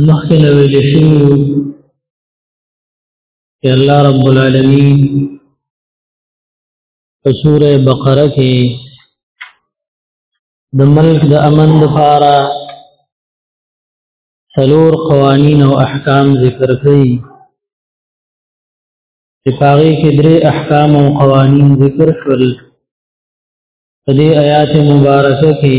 مخکې له ویل شوي چې الله رب العالمین په سوره بقره کې د ملک د امن لپاره څلور قوانین او احکام ذکر کړي چې هغه کې درې احکام او قوانین ذکر شول په دې آیات مبارکه کې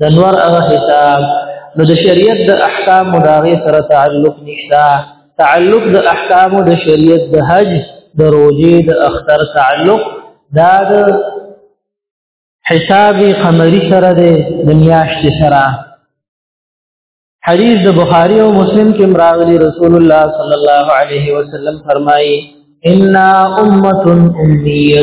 د نور هغه حساب نو د شریعت د احکام مداغه سره تعلق نشته تعلق د احکام د شریعت د حج د روزي د اختر تعلق دا د حساب قمری سره د میاشت سره حدیث د بخاری او مسلم کې مراغلی رسول الله صلی الله علیه وسلم فرمایي ان امه امیه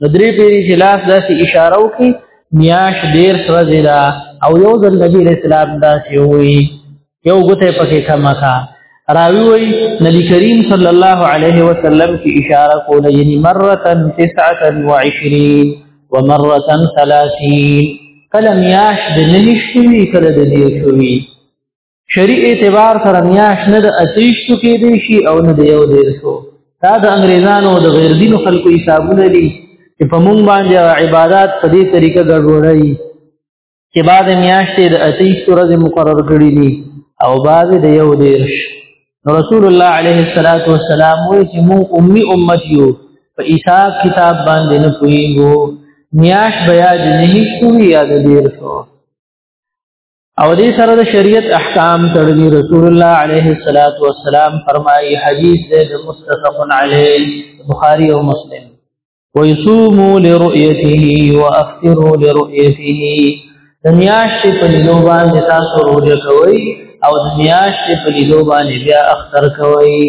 نو درې پیری چې لاس داسې اشاره وکړي میاش ډیر سرځي دا او یو ځل نبی رسول الله داسې وي یو ګوته پکې کما کا راوی وی نبی کریم صلی الله علیه وسلم کی اشاره کوله یعنی مره 29 ومره 30 کله میاش د نهشوي کله د دې شوي شریع اعتبار سره میاش نه د اتریشتو کې دی شي او نه د یو دیرشو دا د انګریزانو د غیر دینو خلکو حسابونه دي چې په مونږ باندې عبادت په دې طریقه ګډوډي چې بعد میاشتې د اتریشتو ورځ مقرر کړې دي او بعد د یو دیرش رسول الله علیه الصلاۃ والسلام وی چې مو امي امت یو په حساب کتاب باندې نه پویږو میاش بیا د نه کوي یاد دیرشو او دې سره د شریعت احکام تړلي رسول الله عليه الصلاه والسلام فرمایي حدیث دې متفق علیه بخاری او مسلم ويصوموا لرؤيته وافطروا لرؤيته دنیاش په لیدو باندې تاسو روزه کوي او دنیاش په لیدو باندې بیا اختر کوي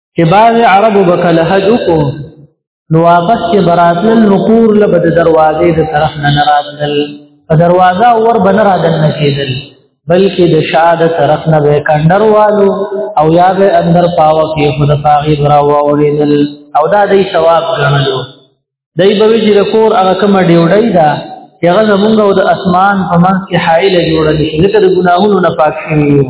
چې باز عرب وکړ حج کو نو واپس چې براتل نقور لبد دروازې د طرف نه ناراضل په دروازه اور بنر اذن نشیدل بلکې د شاده طرف نه به کندر والو او یا به اندر پاوه کې خود پاغي درا ووریدل او دا دې ثواب ګڼلو دای به چې د کور هغه کوم ډیوډای دا چې هغه زمونږ او د اسمان په منځ کې حایل جوړه دي چې د ګناهونو نه پاک شي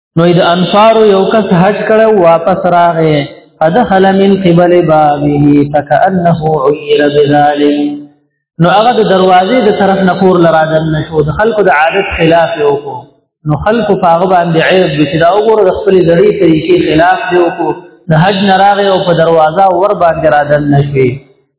نو د انصار یو کس حج کړه واپس راغې فدخل من قبل بابه فكانه عير بذلك نو هغه د دروازې د طرف نه کور لرادن نشو د خلکو د عادت خلاف یو کو نو خلکو پاغه باندې عیب چې دا وګوره د خپل ذری طریقې خلاف دی کو د حج نه راغې او په دروازه ور باندې رادن نشوي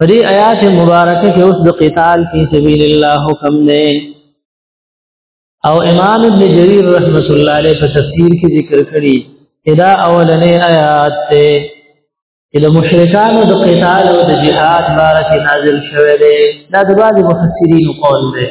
پری آیات مبارکه کې اوس د قتال فی سبیل الله حکم نه او امام ابن جریر رحمت الله علیه په تفسیر کې ذکر کړی ادا اولنې آیات ته چې د مشرکانو د قتال او د جهاد باره کې نازل شوه دی دا د بعض مفسرین قول دی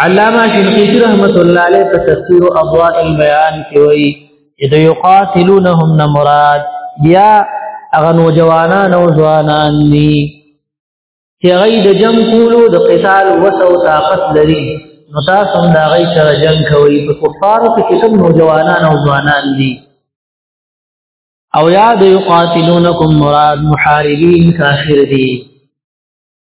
علامه شنقیطی رحمت الله علیه په تفسیر اضواء البیان کې وایي چې د یقاتلونهم نه مراد بیا هغه نوجوانان او ځوانان دي چې هغه د جنگ کولو د قتال وسو طاقت لري نو تاسو هم دا غي سره جنگ کوي په کفارو کې چې کوم نوجوانان او ځوانان دي او یاد یقاتلونکم مراد محاربین کافر دي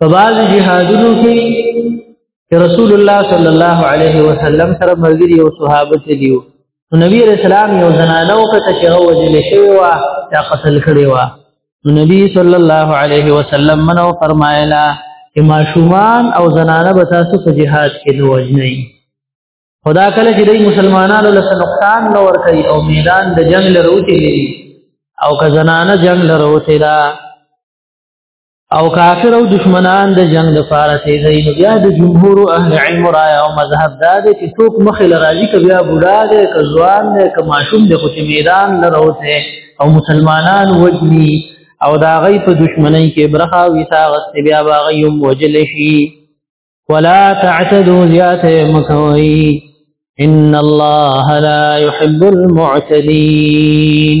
په بعض جهادونو کې رسول الله صلی الله علیه وسلم سره مرګري او صحابه ته دیو نو نبی رسول الله یو زنانه وکړه چې هغه وجل شوی و یا قتل کړی و نو نبی صلی الله علیه وسلم منو فرمایلا چې ماشومان او زنانه به تاسو په جهاد کې نه وجنئ خدا کله چې د مسلمانانو له نقصان نه ور کوي او میدان د جنگ لروتي لري او که زنانه جنگ لروتي دا او کافر او دشمنان د جنگ د پاره ته دی نو بیا د جمهور اهل علم رائے او مذهب دا دی چې څوک مخې لراځي ک بیا بوډا دی ک ځوان دی ک ماشوم دی خو چې میدان لروته او مسلمانان وجني او دا غي په دشمنی کې برخه وي ساغت بیا باغیم وجل شي ولا تعتدوا زیات مکوي ان الله لا يحب المعتدين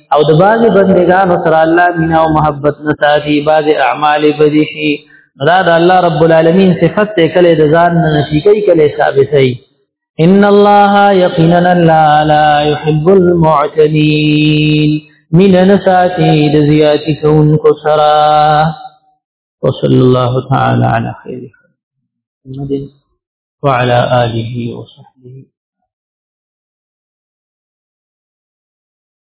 او د بعضی بندگانو سره الله مینا او محبت نه ساتي بعضی اعمال بدی شي دا د الله رب العالمین صفت ته کله د ځان نه نفي کوي کله ثابتي ان الله یقینا لا لا يحب المعتدين من نساتی د زیاتی کون کو سرا وصلى الله تعالى على خير محمد وعلى آله وصحبه